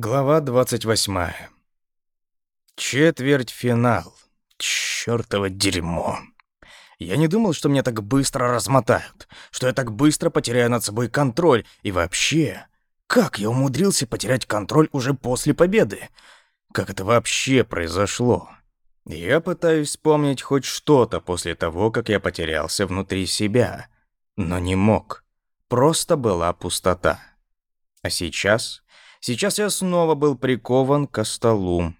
Глава 28. Четверть финал. Чёртово дерьмо. Я не думал, что меня так быстро размотают, что я так быстро потеряю над собой контроль, и вообще, как я умудрился потерять контроль уже после победы? Как это вообще произошло? Я пытаюсь вспомнить хоть что-то после того, как я потерялся внутри себя, но не мог. Просто была пустота. А сейчас Сейчас я снова был прикован ко столу.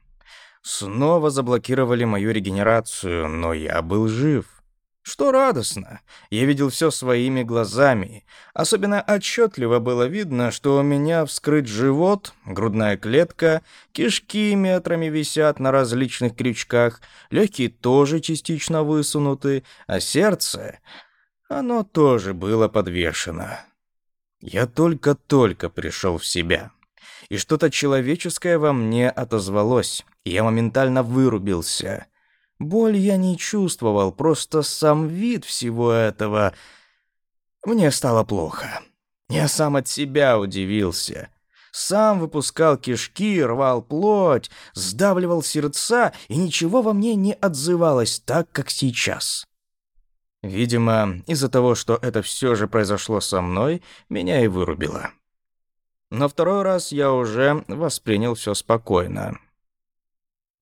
Снова заблокировали мою регенерацию, но я был жив. Что радостно. Я видел все своими глазами. Особенно отчетливо было видно, что у меня вскрыт живот, грудная клетка, кишки метрами висят на различных крючках, легкие тоже частично высунуты, а сердце... Оно тоже было подвешено. Я только-только пришел в себя и что-то человеческое во мне отозвалось. Я моментально вырубился. Боль я не чувствовал, просто сам вид всего этого... Мне стало плохо. Я сам от себя удивился. Сам выпускал кишки, рвал плоть, сдавливал сердца, и ничего во мне не отзывалось так, как сейчас. Видимо, из-за того, что это все же произошло со мной, меня и вырубило. На второй раз я уже воспринял все спокойно.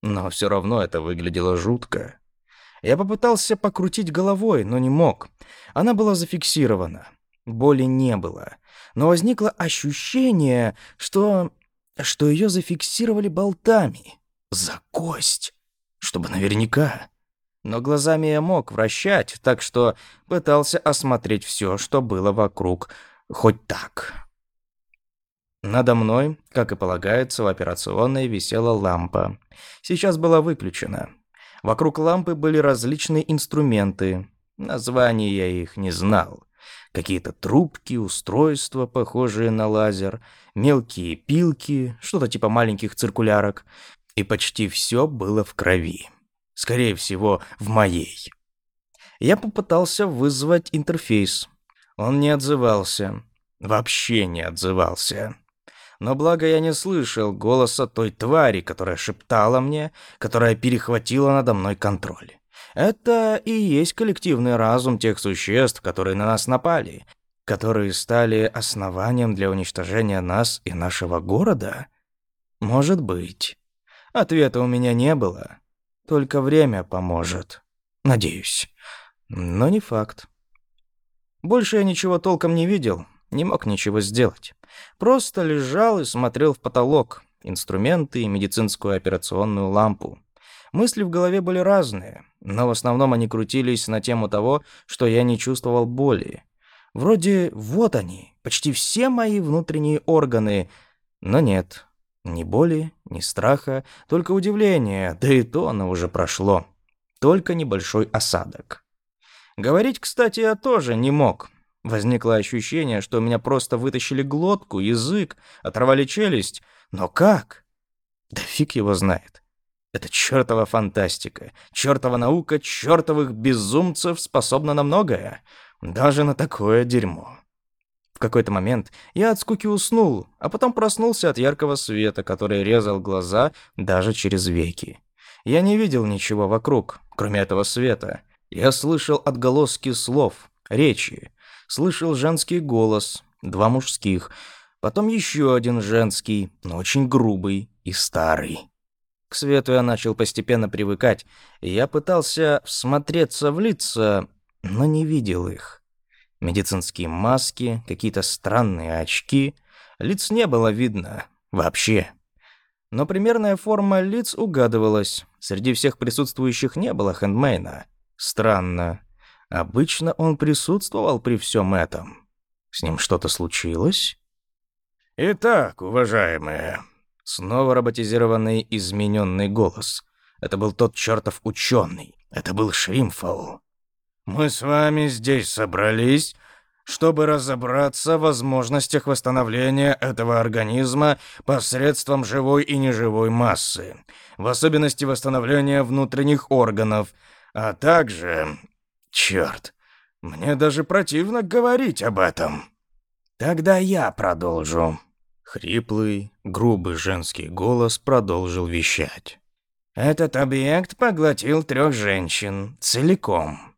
Но все равно это выглядело жутко. Я попытался покрутить головой, но не мог. Она была зафиксирована. Боли не было. Но возникло ощущение, что... что ее зафиксировали болтами. За кость. Чтобы наверняка. Но глазами я мог вращать, так что пытался осмотреть все, что было вокруг, хоть так. Надо мной, как и полагается, в операционной висела лампа. Сейчас была выключена. Вокруг лампы были различные инструменты. Названия я их не знал. Какие-то трубки, устройства, похожие на лазер, мелкие пилки, что-то типа маленьких циркулярок. И почти все было в крови. Скорее всего, в моей. Я попытался вызвать интерфейс. Он не отзывался. Вообще не отзывался. Но благо я не слышал голоса той твари, которая шептала мне, которая перехватила надо мной контроль. Это и есть коллективный разум тех существ, которые на нас напали, которые стали основанием для уничтожения нас и нашего города? Может быть. Ответа у меня не было. Только время поможет. Надеюсь. Но не факт. Больше я ничего толком не видел, не мог ничего сделать. Просто лежал и смотрел в потолок, инструменты и медицинскую операционную лампу. Мысли в голове были разные, но в основном они крутились на тему того, что я не чувствовал боли. Вроде вот они, почти все мои внутренние органы, но нет, ни боли, ни страха, только удивление, да и то оно уже прошло. Только небольшой осадок. Говорить, кстати, я тоже не мог. Возникло ощущение, что меня просто вытащили глотку, язык, оторвали челюсть. Но как? Да фиг его знает. Это чертова фантастика, чертова наука, чертовых безумцев способна на многое, даже на такое дерьмо. В какой-то момент я от скуки уснул, а потом проснулся от яркого света, который резал глаза даже через веки. Я не видел ничего вокруг, кроме этого света. Я слышал отголоски слов, речи, слышал женский голос, два мужских, потом еще один женский, но очень грубый и старый. К свету я начал постепенно привыкать. Я пытался всмотреться в лица, но не видел их. Медицинские маски, какие-то странные очки. Лиц не было видно. Вообще. Но примерная форма лиц угадывалась. Среди всех присутствующих не было хендмейна. Странно. Обычно он присутствовал при всем этом. С ним что-то случилось? Итак, уважаемые, снова роботизированный измененный голос. Это был тот чертов ученый. Это был Шримфол. Мы с вами здесь собрались, чтобы разобраться в возможностях восстановления этого организма посредством живой и неживой массы, в особенности восстановления внутренних органов, а также Черт, мне даже противно говорить об этом. Тогда я продолжу. Хриплый, грубый женский голос продолжил вещать. Этот объект поглотил трех женщин целиком.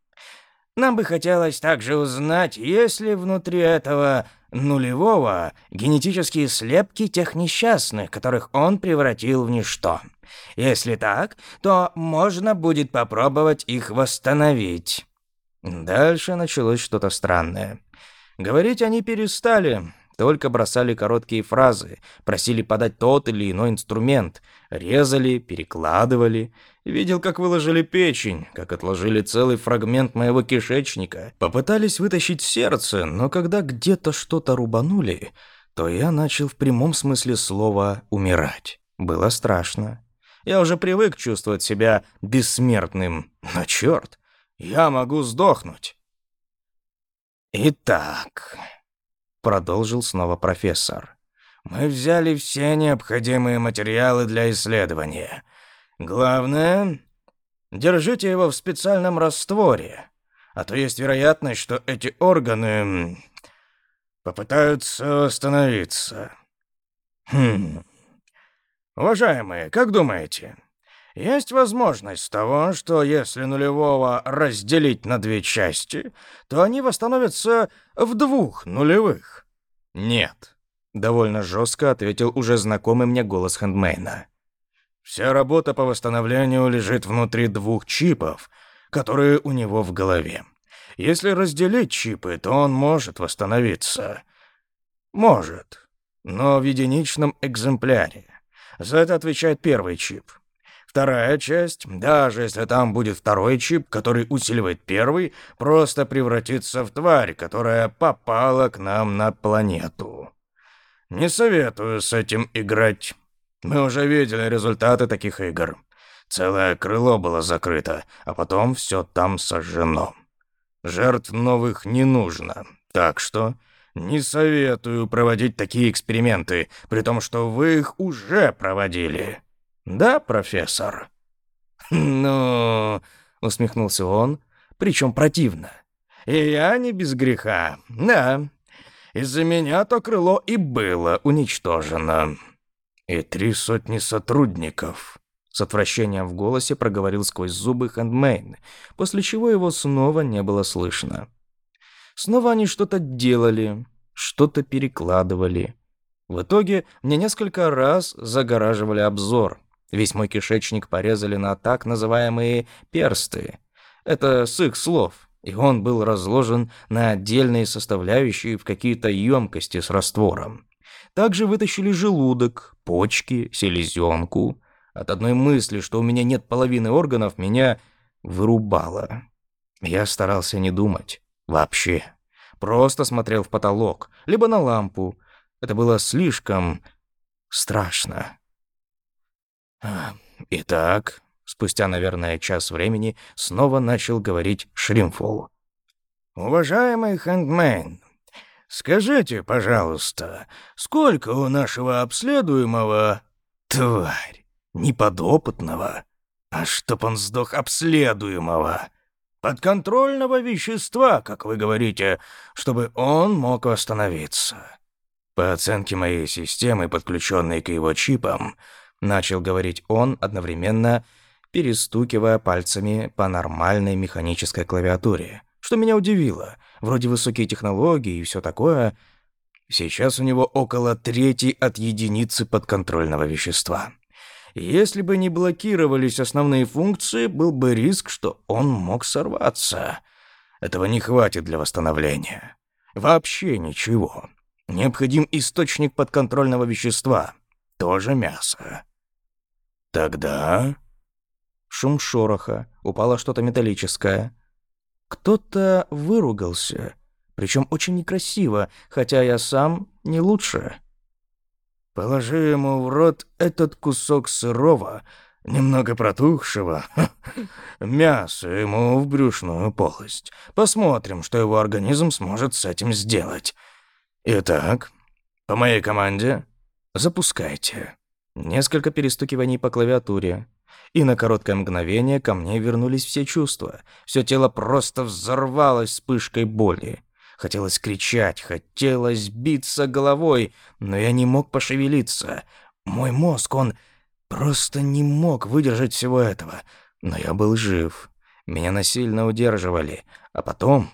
Нам бы хотелось также узнать, есть ли внутри этого нулевого генетические слепки тех несчастных, которых он превратил в ничто. Если так, то можно будет попробовать их восстановить. Дальше началось что-то странное. Говорить они перестали, только бросали короткие фразы, просили подать тот или иной инструмент, резали, перекладывали. Видел, как выложили печень, как отложили целый фрагмент моего кишечника. Попытались вытащить сердце, но когда где-то что-то рубанули, то я начал в прямом смысле слова умирать. Было страшно. Я уже привык чувствовать себя бессмертным, но черт, я могу сдохнуть. Итак, продолжил снова профессор. Мы взяли все необходимые материалы для исследования. Главное, держите его в специальном растворе, а то есть вероятность, что эти органы попытаются восстановиться. Хм. Уважаемые, как думаете, есть возможность того, что если нулевого разделить на две части, то они восстановятся в двух нулевых. Нет, довольно жестко ответил уже знакомый мне голос хендмейна. Вся работа по восстановлению лежит внутри двух чипов, которые у него в голове. Если разделить чипы, то он может восстановиться. Может, но в единичном экземпляре. За это отвечает первый чип. Вторая часть, даже если там будет второй чип, который усиливает первый, просто превратится в тварь, которая попала к нам на планету. Не советую с этим играть. Мы уже видели результаты таких игр. Целое крыло было закрыто, а потом все там сожжено. Жертв новых не нужно, так что не советую проводить такие эксперименты, при том, что вы их уже проводили. Да, профессор?» «Ну...» — усмехнулся он, причем противно. «И я не без греха. Да, из-за меня то крыло и было уничтожено. И три сотни сотрудников». С отвращением в голосе проговорил сквозь зубы Хэндмейн, после чего его снова не было слышно. Снова они что-то делали, что-то перекладывали. В итоге мне несколько раз загораживали обзор — Весь мой кишечник порезали на так называемые персты. Это с их слов, и он был разложен на отдельные составляющие в какие-то емкости с раствором. Также вытащили желудок, почки, селезенку. От одной мысли, что у меня нет половины органов, меня вырубало. Я старался не думать. Вообще. Просто смотрел в потолок, либо на лампу. Это было слишком страшно. Итак, спустя, наверное, час времени, снова начал говорить Шримфол. «Уважаемый хендмен, скажите, пожалуйста, сколько у нашего обследуемого... тварь, неподопытного, а чтоб он сдох обследуемого, подконтрольного вещества, как вы говорите, чтобы он мог восстановиться?» По оценке моей системы, подключенной к его чипам, Начал говорить он, одновременно перестукивая пальцами по нормальной механической клавиатуре. Что меня удивило. Вроде высокие технологии и все такое. Сейчас у него около трети от единицы подконтрольного вещества. Если бы не блокировались основные функции, был бы риск, что он мог сорваться. Этого не хватит для восстановления. Вообще ничего. Необходим источник подконтрольного вещества. Тоже мясо. Тогда... Шум шороха, упало что-то металлическое. Кто-то выругался, причем очень некрасиво, хотя я сам не лучше. Положи ему в рот этот кусок сырого, немного протухшего мясо ему в брюшную полость. Посмотрим, что его организм сможет с этим сделать. Итак, по моей команде запускайте. Несколько перестукиваний по клавиатуре. И на короткое мгновение ко мне вернулись все чувства. Все тело просто взорвалось вспышкой боли. Хотелось кричать, хотелось биться головой, но я не мог пошевелиться. Мой мозг, он просто не мог выдержать всего этого. Но я был жив. Меня насильно удерживали. А потом...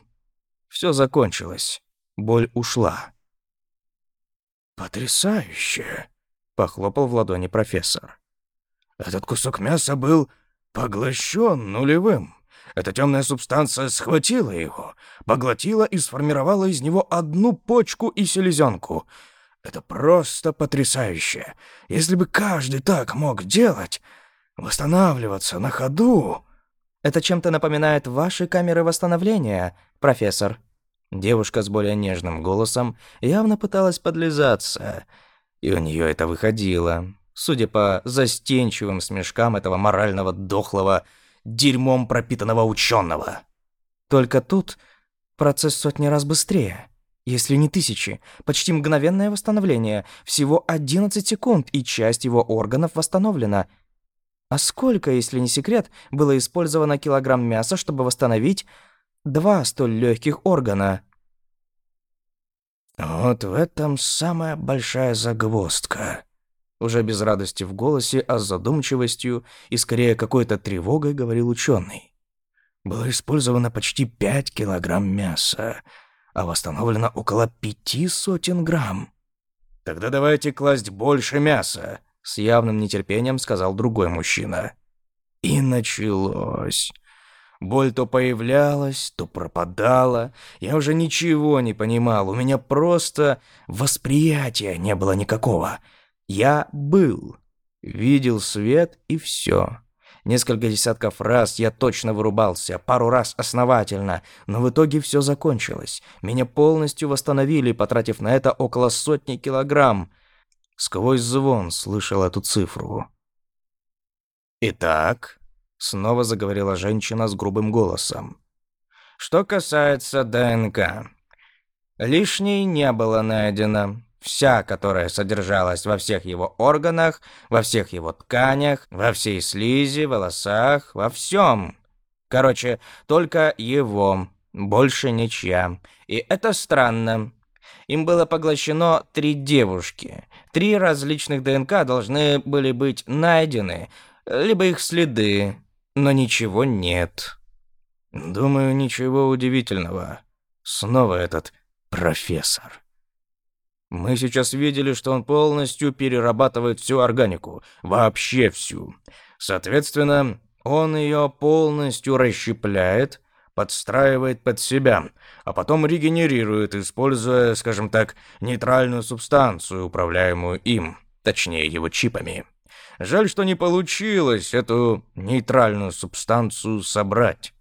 Все закончилось. Боль ушла. «Потрясающе!» Похлопал в ладони профессор. Этот кусок мяса был поглощен нулевым. Эта темная субстанция схватила его, поглотила и сформировала из него одну почку и селезенку. Это просто потрясающе. Если бы каждый так мог делать, восстанавливаться на ходу... Это чем-то напоминает ваши камеры восстановления, профессор. Девушка с более нежным голосом явно пыталась подлизаться, и у нее это выходило. Судя по застенчивым смешкам этого морального дохлого, дерьмом пропитанного ученого. Только тут процесс сотни раз быстрее. Если не тысячи, почти мгновенное восстановление, всего 11 секунд, и часть его органов восстановлена. А сколько, если не секрет, было использовано килограмм мяса, чтобы восстановить два столь легких органа? «Вот в этом самая большая загвоздка». Уже без радости в голосе, а с задумчивостью и скорее какой-то тревогой говорил ученый. Было использовано почти пять килограмм мяса, а восстановлено около пяти сотен грамм. «Тогда давайте класть больше мяса», — с явным нетерпением сказал другой мужчина. И началось. Боль то появлялась, то пропадала. Я уже ничего не понимал, у меня просто восприятия не было никакого. Я был, видел свет и все. Несколько десятков раз я точно вырубался, пару раз основательно, но в итоге все закончилось. Меня полностью восстановили, потратив на это около сотни килограмм. Сквозь звон слышал эту цифру. «Итак», Снова заговорила женщина с грубым голосом. Что касается ДНК, лишней не было найдено. Вся, которая содержалась во всех его органах, во всех его тканях, во всей слизи, волосах, во всем. Короче, только его, больше ничья. И это странно. Им было поглощено три девушки. Три различных ДНК должны были быть найдены, либо их следы, но ничего нет. Думаю, ничего удивительного. Снова этот профессор. Мы сейчас видели, что он полностью перерабатывает всю органику, вообще всю. Соответственно, он ее полностью расщепляет, подстраивает под себя, а потом регенерирует, используя, скажем так, нейтральную субстанцию, управляемую им, точнее его чипами. Жаль, что не получилось эту нейтральную субстанцию собрать.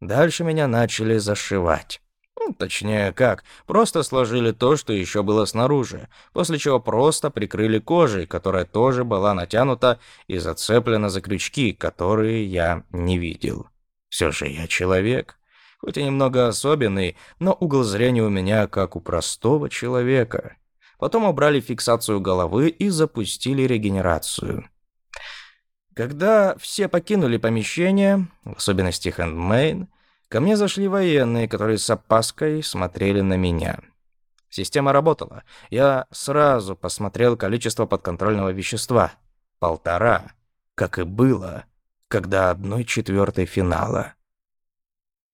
Дальше меня начали зашивать. Ну, точнее, как, просто сложили то, что еще было снаружи, после чего просто прикрыли кожей, которая тоже была натянута и зацеплена за крючки, которые я не видел. Все же я человек, хоть и немного особенный, но угол зрения у меня как у простого человека потом убрали фиксацию головы и запустили регенерацию. Когда все покинули помещение, в особенности Хэндмейн, ко мне зашли военные, которые с опаской смотрели на меня. Система работала. Я сразу посмотрел количество подконтрольного вещества. Полтора. Как и было, когда одной четвертой финала.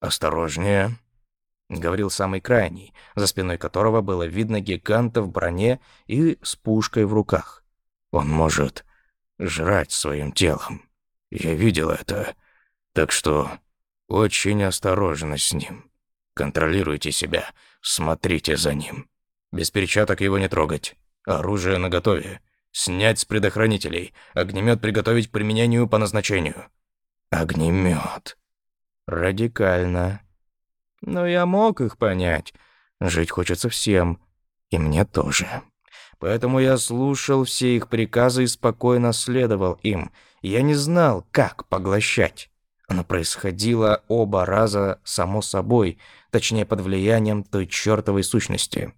«Осторожнее», говорил самый крайний, за спиной которого было видно гиганта в броне и с пушкой в руках. Он может жрать своим телом. Я видел это. Так что очень осторожно с ним. Контролируйте себя, смотрите за ним. Без перчаток его не трогать. Оружие наготове. Снять с предохранителей. Огнемет приготовить к применению по назначению. Огнемет. Радикально. Но я мог их понять. Жить хочется всем, и мне тоже. Поэтому я слушал все их приказы и спокойно следовал им. Я не знал, как поглощать. Оно происходило оба раза само собой, точнее под влиянием той чертовой сущности.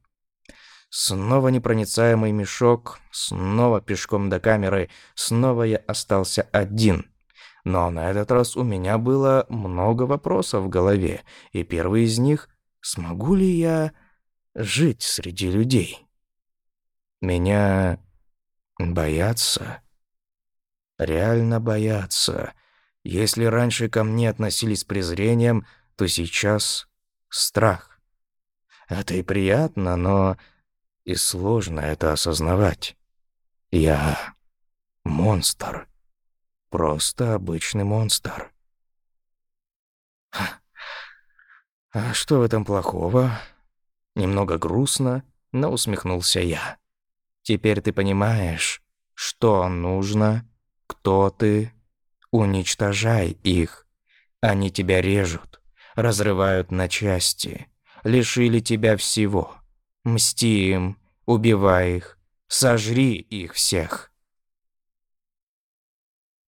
Снова непроницаемый мешок, снова пешком до камеры, снова я остался один. Но на этот раз у меня было много вопросов в голове, и первый из них — смогу ли я жить среди людей? Меня боятся. Реально боятся. Если раньше ко мне относились с презрением, то сейчас страх. Это и приятно, но и сложно это осознавать. Я монстр. Просто обычный монстр. «А что в этом плохого?» Немного грустно, но усмехнулся я. «Теперь ты понимаешь, что нужно, кто ты. Уничтожай их. Они тебя режут, разрывают на части, лишили тебя всего. Мсти им, убивай их, сожри их всех».